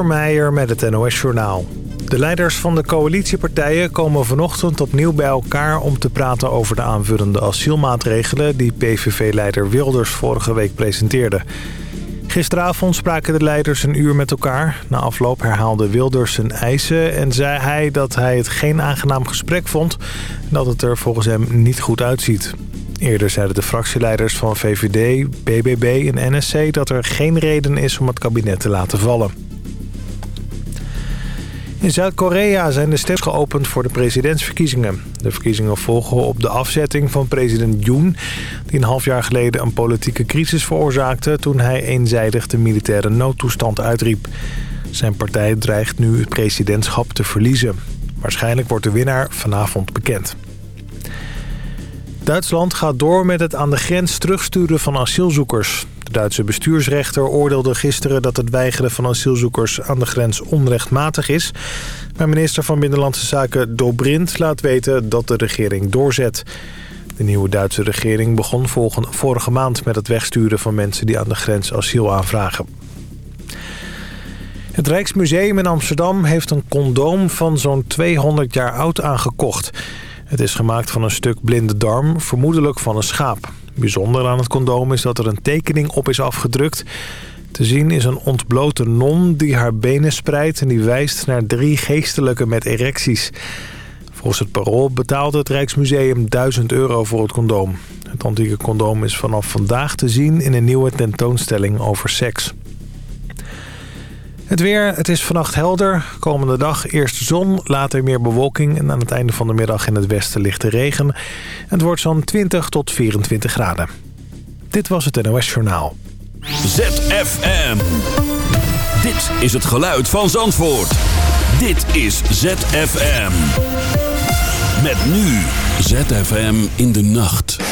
Meijer met het NOS-journaal. De leiders van de coalitiepartijen komen vanochtend opnieuw bij elkaar... om te praten over de aanvullende asielmaatregelen... die PVV-leider Wilders vorige week presenteerde. Gisteravond spraken de leiders een uur met elkaar. Na afloop herhaalde Wilders zijn eisen en zei hij dat hij het geen aangenaam gesprek vond... en dat het er volgens hem niet goed uitziet. Eerder zeiden de fractieleiders van VVD, BBB en NSC... dat er geen reden is om het kabinet te laten vallen. In Zuid-Korea zijn de stemmen geopend voor de presidentsverkiezingen. De verkiezingen volgen op de afzetting van president Yoon... die een half jaar geleden een politieke crisis veroorzaakte... toen hij eenzijdig de militaire noodtoestand uitriep. Zijn partij dreigt nu het presidentschap te verliezen. Waarschijnlijk wordt de winnaar vanavond bekend. Duitsland gaat door met het aan de grens terugsturen van asielzoekers. De Duitse bestuursrechter oordeelde gisteren dat het weigeren van asielzoekers aan de grens onrechtmatig is. Maar minister van Binnenlandse Zaken Dobrindt laat weten dat de regering doorzet. De nieuwe Duitse regering begon vorige maand met het wegsturen van mensen die aan de grens asiel aanvragen. Het Rijksmuseum in Amsterdam heeft een condoom van zo'n 200 jaar oud aangekocht. Het is gemaakt van een stuk blinde darm, vermoedelijk van een schaap. Bijzonder aan het condoom is dat er een tekening op is afgedrukt. Te zien is een ontblote non die haar benen spreidt... en die wijst naar drie geestelijke met erecties. Volgens het parool betaalde het Rijksmuseum 1000 euro voor het condoom. Het antieke condoom is vanaf vandaag te zien in een nieuwe tentoonstelling over seks. Het weer, het is vannacht helder. Komende dag eerst zon, later meer bewolking... en aan het einde van de middag in het westen lichte regen. Het wordt zo'n 20 tot 24 graden. Dit was het NOS Journaal. ZFM. Dit is het geluid van Zandvoort. Dit is ZFM. Met nu ZFM in de nacht.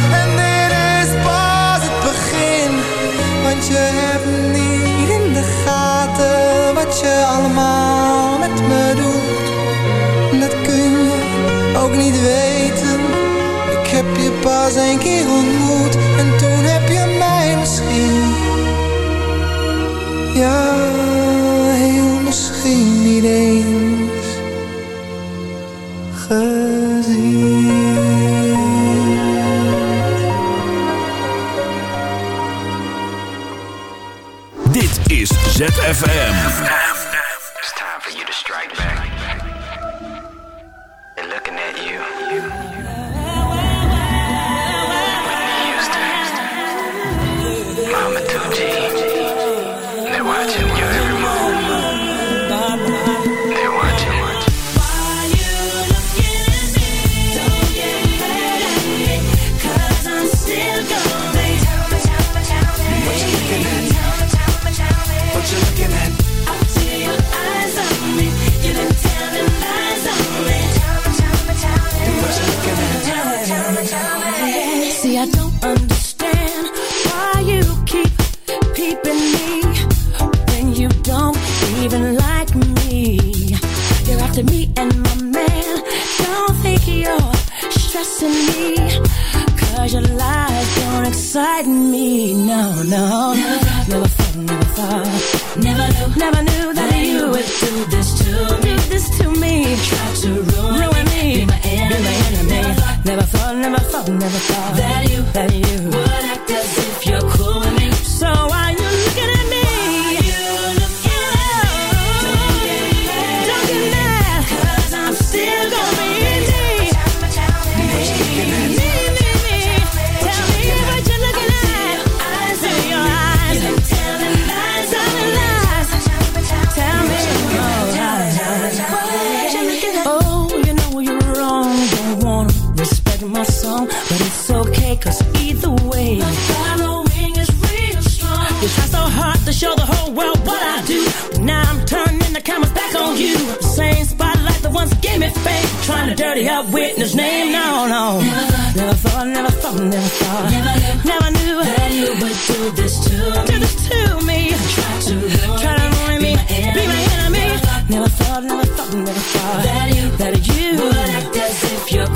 pas een keer ontmoet en toen heb je mij misschien. Ja, show the whole world what I do, now I'm turning the cameras back on you. Same spotlight, the ones that gave me fame, trying to dirty up Whitney's name. No, no, never thought, never thought, never thought, never, thought. Never knew never knew that you would do this to me. Do this to me. Try to ruin, try to ruin me, be my enemy. Never thought, never thought, never thought that you, that you would act as if you're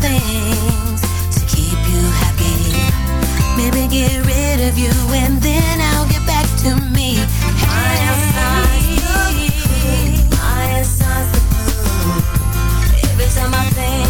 things to keep you happy. Maybe get rid of you and then I'll get back to me. Hey. Every time I think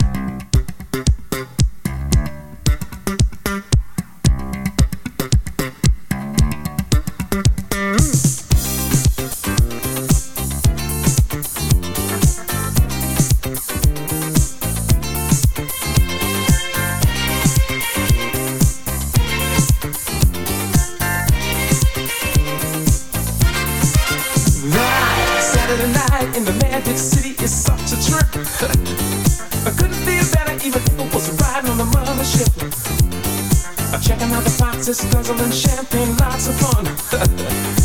I couldn't feel better even if I was riding on the mothership. Checking out the boxes, guzzling champagne, lots of fun.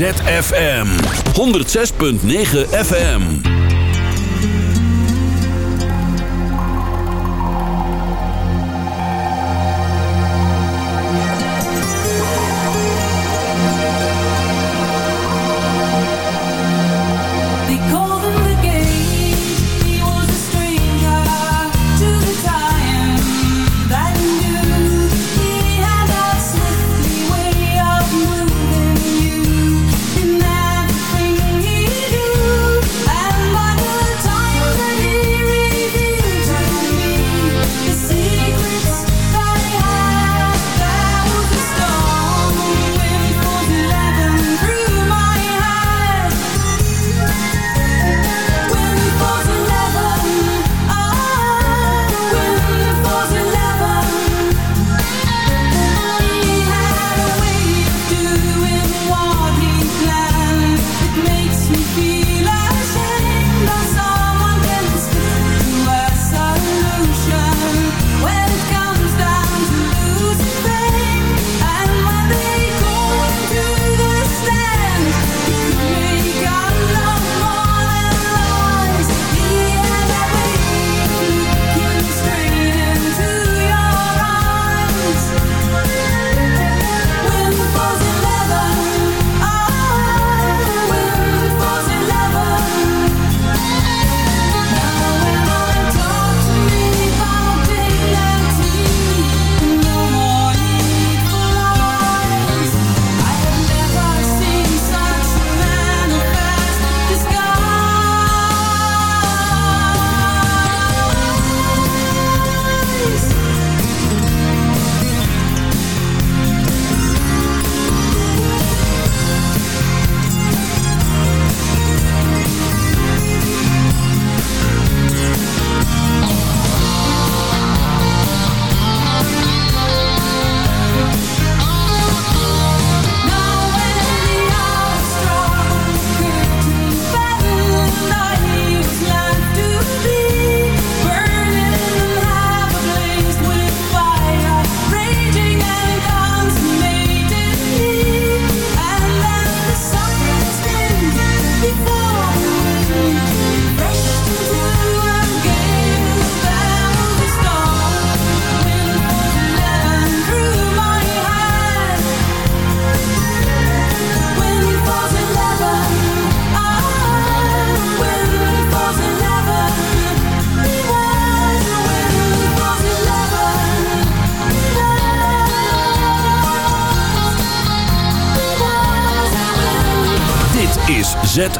ZFM. 106.9 FM